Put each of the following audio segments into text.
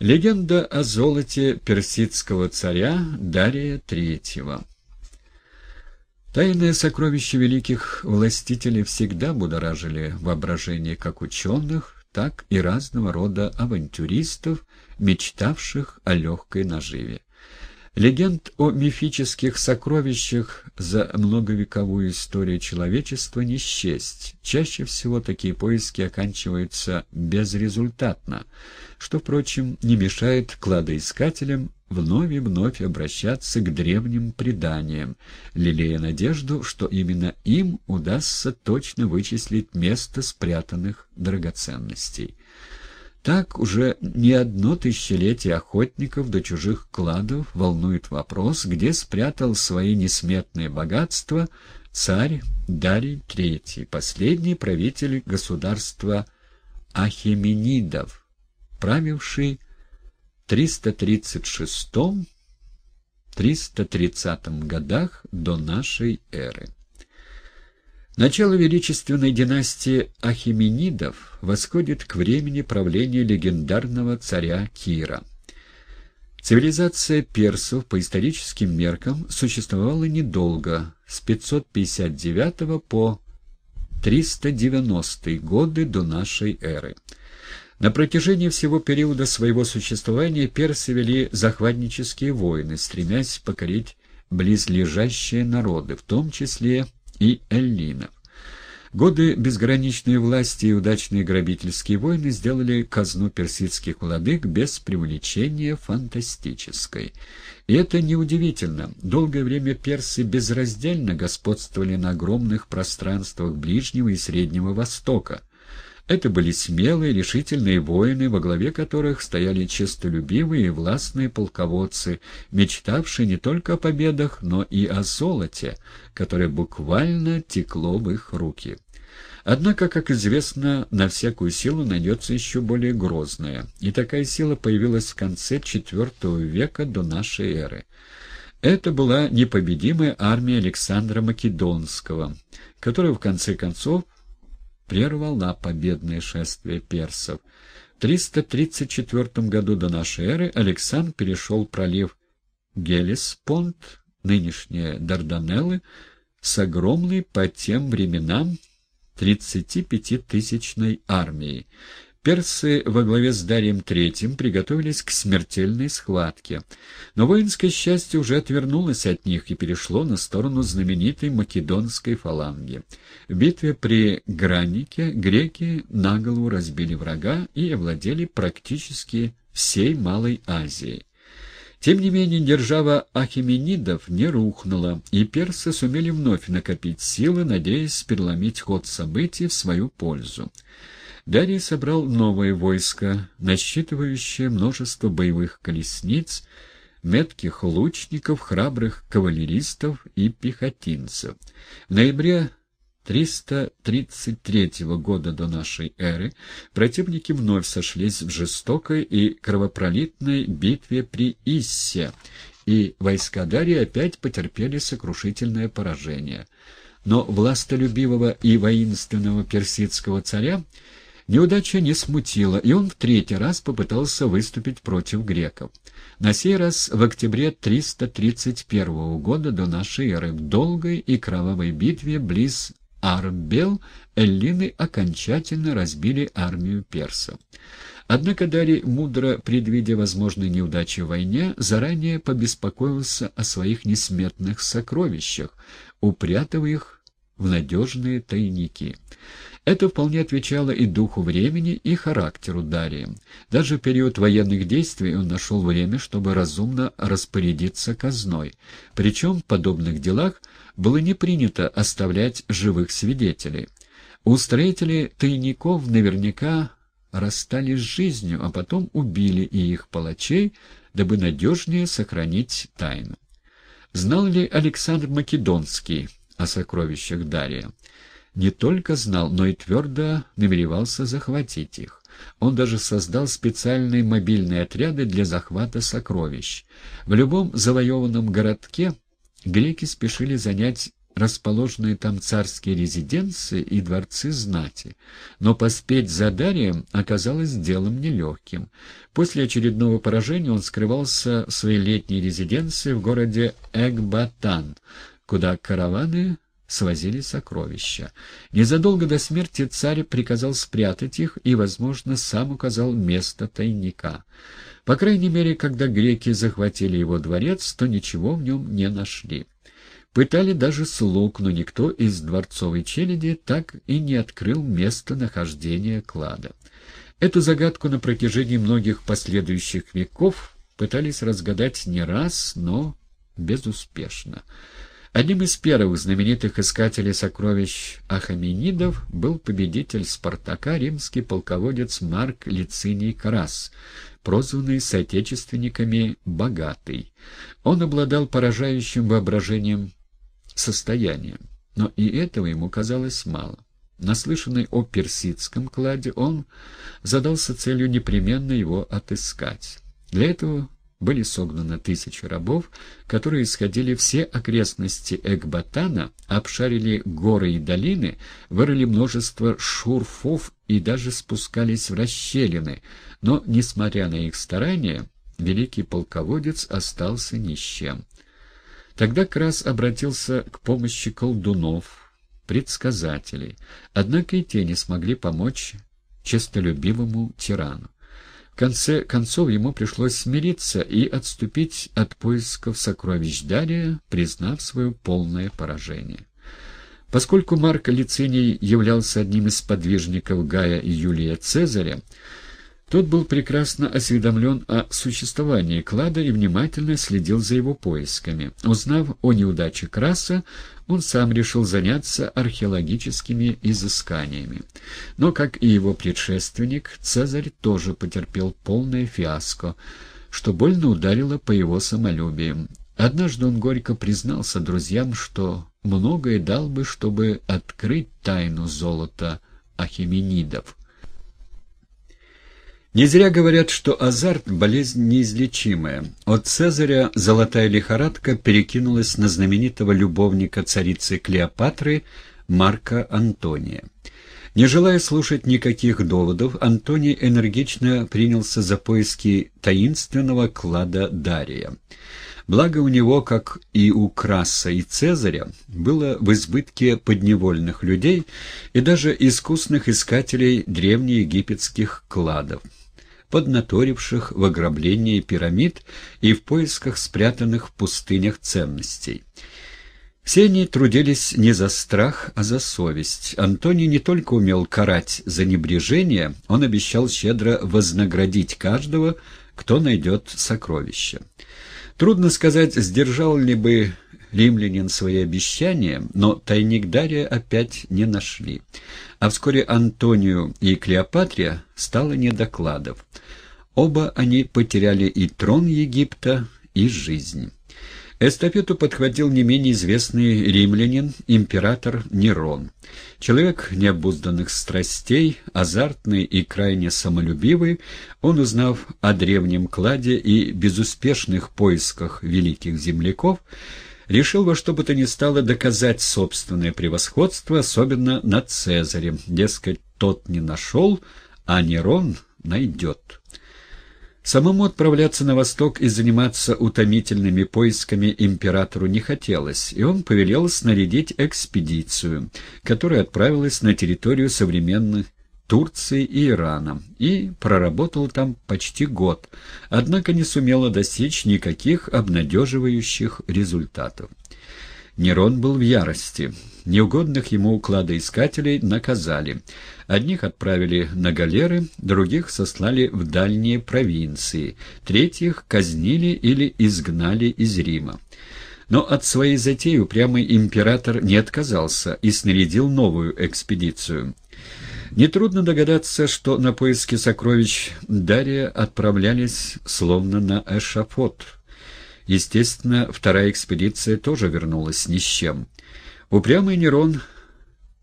Легенда о золоте персидского царя Дария III Тайные сокровища великих властителей всегда будоражили воображение как ученых, так и разного рода авантюристов, мечтавших о легкой наживе. Легенд о мифических сокровищах за многовековую историю человечества не счесть. Чаще всего такие поиски оканчиваются безрезультатно, что, впрочем, не мешает кладоискателям вновь и вновь обращаться к древним преданиям, лелея надежду, что именно им удастся точно вычислить место спрятанных драгоценностей. Так уже не одно тысячелетие охотников до чужих кладов волнует вопрос, где спрятал свои несметные богатства царь Дарий III, последний правитель государства Ахеменидов, правивший 336-330 годах до нашей эры. Начало величественной династии Ахименидов восходит к времени правления легендарного царя Кира. Цивилизация персов по историческим меркам существовала недолго, с 559 по 390 годы до нашей эры. На протяжении всего периода своего существования персы вели захватнические войны, стремясь покорить близлежащие народы, в том числе и эллинов. Годы безграничной власти и удачные грабительские войны сделали казну персидских владык без привлечения фантастической. И это неудивительно. Долгое время персы безраздельно господствовали на огромных пространствах Ближнего и Среднего Востока. Это были смелые, решительные воины, во главе которых стояли честолюбивые и властные полководцы, мечтавшие не только о победах, но и о золоте, которое буквально текло в их руки. Однако, как известно, на всякую силу найдется еще более грозная, и такая сила появилась в конце IV века до нашей эры. Это была непобедимая армия Александра Македонского, которая в конце концов прервала победное шествие персов. В 334 году до нашей эры Александр перешел пролив Гелеспонд, нынешние Дарданеллы, с огромной по тем временам 35-тысячной армией. Персы во главе с Дарием III приготовились к смертельной схватке, но воинское счастье уже отвернулось от них и перешло на сторону знаменитой македонской фаланги. В битве при Гранике греки наголову разбили врага и овладели практически всей Малой Азией. Тем не менее, держава Ахименидов не рухнула, и персы сумели вновь накопить силы, надеясь переломить ход событий в свою пользу. Дарий собрал новое войско, насчитывающее множество боевых колесниц, метких лучников, храбрых кавалеристов и пехотинцев. В ноябре 333 года до нашей эры противники вновь сошлись в жестокой и кровопролитной битве при Иссе, и войска Дария опять потерпели сокрушительное поражение. Но властолюбивого и воинственного персидского царя Неудача не смутила, и он в третий раз попытался выступить против греков. На сей раз в октябре 331 года до нашей эры в долгой и кровавой битве близ Арбел эллины окончательно разбили армию персов. Однако Дарий, мудро предвидя возможные неудачи в войне, заранее побеспокоился о своих несметных сокровищах, упрятав их в надежные тайники. Это вполне отвечало и духу времени, и характеру Дария. Даже в период военных действий он нашел время, чтобы разумно распорядиться казной. Причем в подобных делах было не принято оставлять живых свидетелей. У тайников наверняка расстались с жизнью, а потом убили и их палачей, дабы надежнее сохранить тайну. Знал ли Александр Македонский о сокровищах Дария? не только знал, но и твердо намеревался захватить их. Он даже создал специальные мобильные отряды для захвата сокровищ. В любом завоеванном городке греки спешили занять расположенные там царские резиденции и дворцы знати, но поспеть за Дарием оказалось делом нелегким. После очередного поражения он скрывался в своей летней резиденции в городе Экбатан, куда караваны свозили сокровища. Незадолго до смерти царь приказал спрятать их и, возможно, сам указал место тайника. По крайней мере, когда греки захватили его дворец, то ничего в нем не нашли. Пытали даже слуг, но никто из дворцовой челяди так и не открыл место нахождения клада. Эту загадку на протяжении многих последующих веков пытались разгадать не раз, но безуспешно. Одним из первых знаменитых искателей сокровищ Ахаменидов был победитель Спартака, римский полководец Марк Лициний Карас, прозванный соотечественниками «богатый». Он обладал поражающим воображением состоянием, но и этого ему казалось мало. Наслышанный о персидском кладе, он задался целью непременно его отыскать. Для этого были согнаны тысячи рабов, которые исходили все окрестности Экбатана, обшарили горы и долины, вырыли множество шурфов и даже спускались в расщелины, но, несмотря на их старания, великий полководец остался ни с чем. Тогда Крас обратился к помощи колдунов, предсказателей, однако и те не смогли помочь честолюбивому тирану конце концов ему пришлось смириться и отступить от поисков сокровищ Дария, признав свое полное поражение. Поскольку Марк Лициний являлся одним из подвижников Гая и Юлия Цезаря, тот был прекрасно осведомлен о существовании клада и внимательно следил за его поисками. Узнав о неудаче Краса, он сам решил заняться археологическими изысканиями. Но, как и его предшественник, Цезарь тоже потерпел полное фиаско, что больно ударило по его самолюбию. Однажды он горько признался друзьям, что многое дал бы, чтобы открыть тайну золота ахименидов. Не зря говорят, что азарт – болезнь неизлечимая. От Цезаря золотая лихорадка перекинулась на знаменитого любовника царицы Клеопатры Марка Антония. Не желая слушать никаких доводов, Антоний энергично принялся за поиски таинственного клада Дария. Благо у него, как и у Краса и Цезаря, было в избытке подневольных людей и даже искусных искателей древнеегипетских кладов поднаторивших в ограблении пирамид и в поисках спрятанных в пустынях ценностей. Все они трудились не за страх, а за совесть. Антоний не только умел карать за небрежение, он обещал щедро вознаградить каждого, кто найдет сокровища. Трудно сказать, сдержал ли бы римлянин свои обещания, но тайник Дария опять не нашли. А вскоре Антонию и Клеопатре стало не докладов. Оба они потеряли и трон Египта, и жизнь. Эстафету подхватил не менее известный римлянин, император Нерон. Человек необузданных страстей, азартный и крайне самолюбивый, он, узнав о древнем кладе и безуспешных поисках великих земляков, решил во что бы то ни стало доказать собственное превосходство, особенно над Цезарем. Дескать, тот не нашел, а Нерон найдет. Самому отправляться на восток и заниматься утомительными поисками императору не хотелось, и он повелел снарядить экспедицию, которая отправилась на территорию современных Турции и Ирана, и проработал там почти год, однако не сумела достичь никаких обнадеживающих результатов. Нерон был в ярости. Неугодных ему кладоискателей наказали. Одних отправили на галеры, других сослали в дальние провинции, третьих казнили или изгнали из Рима. Но от своей затеи упрямый император не отказался и снарядил новую экспедицию. Нетрудно догадаться, что на поиски сокровищ Дария отправлялись словно на эшафот. Естественно, вторая экспедиция тоже вернулась ни с чем. Упрямый Нерон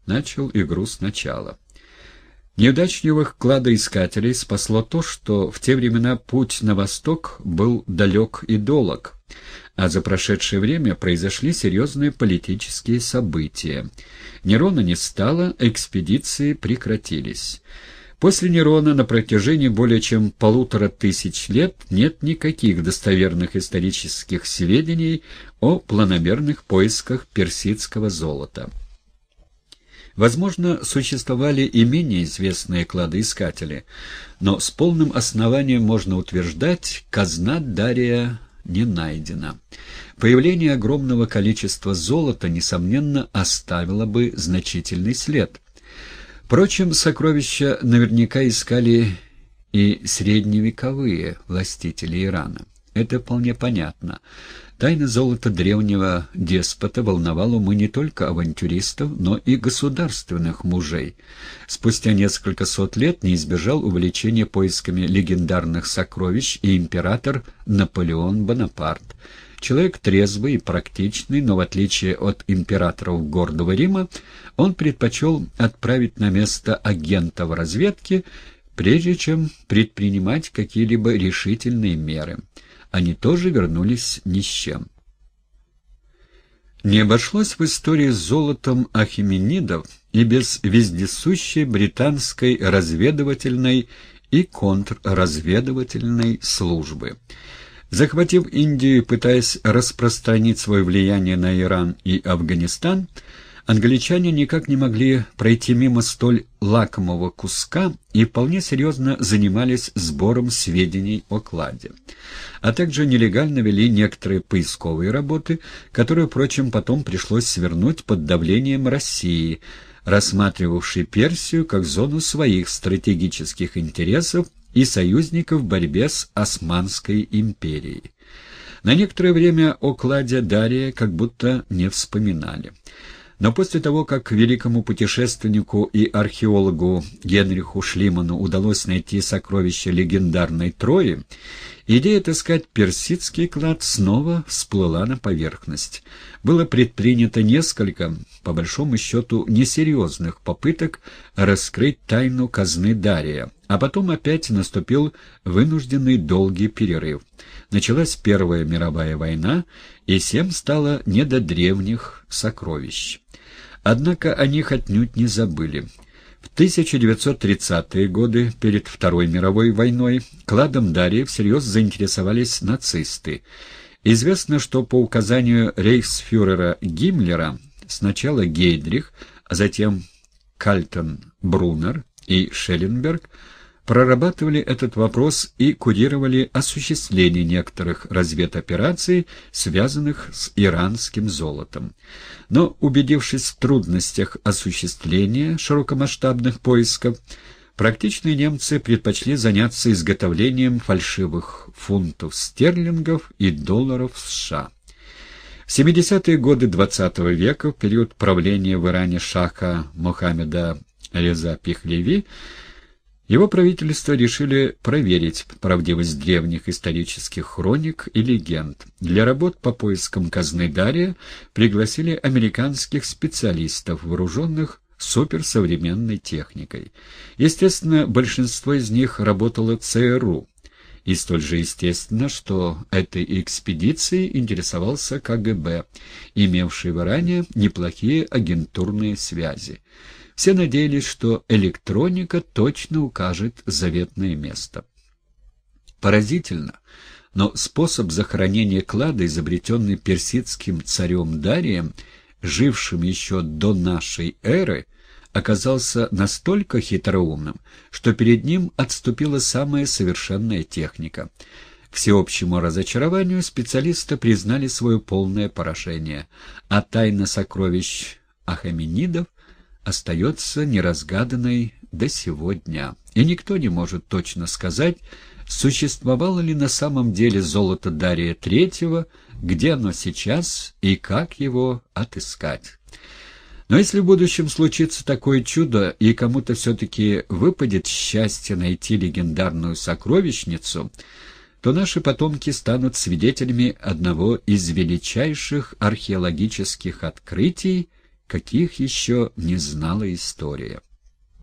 начал игру сначала. Неудачливых кладоискателей спасло то, что в те времена путь на восток был далек и долог, А за прошедшее время произошли серьезные политические события. Нерона не стало, экспедиции прекратились. После Нерона на протяжении более чем полутора тысяч лет нет никаких достоверных исторических сведений о планомерных поисках персидского золота. Возможно, существовали и менее известные кладоискатели, но с полным основанием можно утверждать, казна Дария не найдена. Появление огромного количества золота, несомненно, оставило бы значительный след – Впрочем, сокровища наверняка искали и средневековые властители Ирана. Это вполне понятно. Тайна золота древнего деспота волновала умы не только авантюристов, но и государственных мужей. Спустя несколько сот лет не избежал увлечения поисками легендарных сокровищ и император Наполеон Бонапарт. Человек трезвый и практичный, но в отличие от императоров гордого Рима, он предпочел отправить на место агента в разведке, прежде чем предпринимать какие-либо решительные меры. Они тоже вернулись ни с чем. Не обошлось в истории с золотом ахименидов и без вездесущей британской разведывательной и контрразведывательной службы. Захватив Индию, пытаясь распространить свое влияние на Иран и Афганистан, англичане никак не могли пройти мимо столь лакомого куска и вполне серьезно занимались сбором сведений о кладе. А также нелегально вели некоторые поисковые работы, которые, впрочем, потом пришлось свернуть под давлением России, рассматривавшей Персию как зону своих стратегических интересов и союзников в борьбе с Османской империей. На некоторое время о кладе Дария как будто не вспоминали. Но после того, как великому путешественнику и археологу Генриху Шлиману удалось найти сокровища легендарной Трои, идея отыскать персидский клад снова всплыла на поверхность. Было предпринято несколько, по большому счету, несерьезных попыток раскрыть тайну казны Дария, а потом опять наступил вынужденный долгий перерыв. Началась Первая мировая война, и всем стало не до древних сокровищ. Однако о них отнюдь не забыли. В 1930-е годы, перед Второй мировой войной, кладом Дарьи всерьез заинтересовались нацисты. Известно, что по указанию рейхсфюрера Гиммлера сначала Гейдрих, а затем Кальтон Брунер и Шелленберг – прорабатывали этот вопрос и курировали осуществление некоторых разведопераций, связанных с иранским золотом. Но, убедившись в трудностях осуществления широкомасштабных поисков, практичные немцы предпочли заняться изготовлением фальшивых фунтов стерлингов и долларов США. В 70-е годы XX -го века, в период правления в Иране шаха Мохаммеда Реза Пихлеви, его правительство решили проверить правдивость древних исторических хроник и легенд. Для работ по поискам казны Дария пригласили американских специалистов, вооруженных суперсовременной техникой. Естественно, большинство из них работало ЦРУ, и столь же естественно, что этой экспедицией интересовался КГБ, имевший в Иране неплохие агентурные связи. Все надеялись, что электроника точно укажет заветное место. Поразительно, но способ захоронения клада, изобретенный персидским царем Дарием, жившим еще до нашей эры, оказался настолько хитроумным, что перед ним отступила самая совершенная техника. К всеобщему разочарованию специалисты признали свое полное поражение, а тайна сокровищ Ахаменидов остается неразгаданной до сего дня. И никто не может точно сказать, существовало ли на самом деле золото Дария Третьего, где оно сейчас и как его отыскать. Но если в будущем случится такое чудо, и кому-то все-таки выпадет счастье найти легендарную сокровищницу, то наши потомки станут свидетелями одного из величайших археологических открытий, каких еще не знала история.